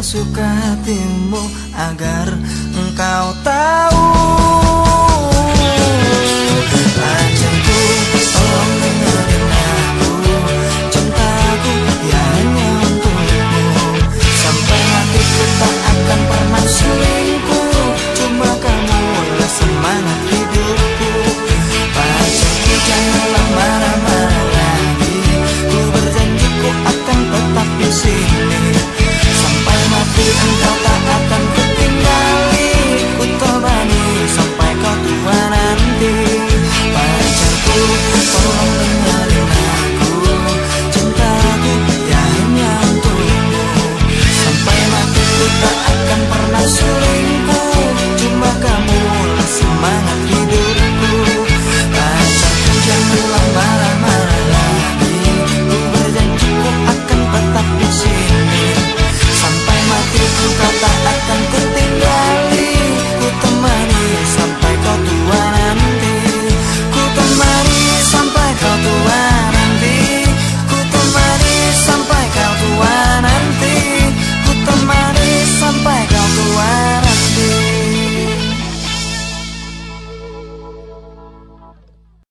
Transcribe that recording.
sesuka hatimu agar engkau tahu.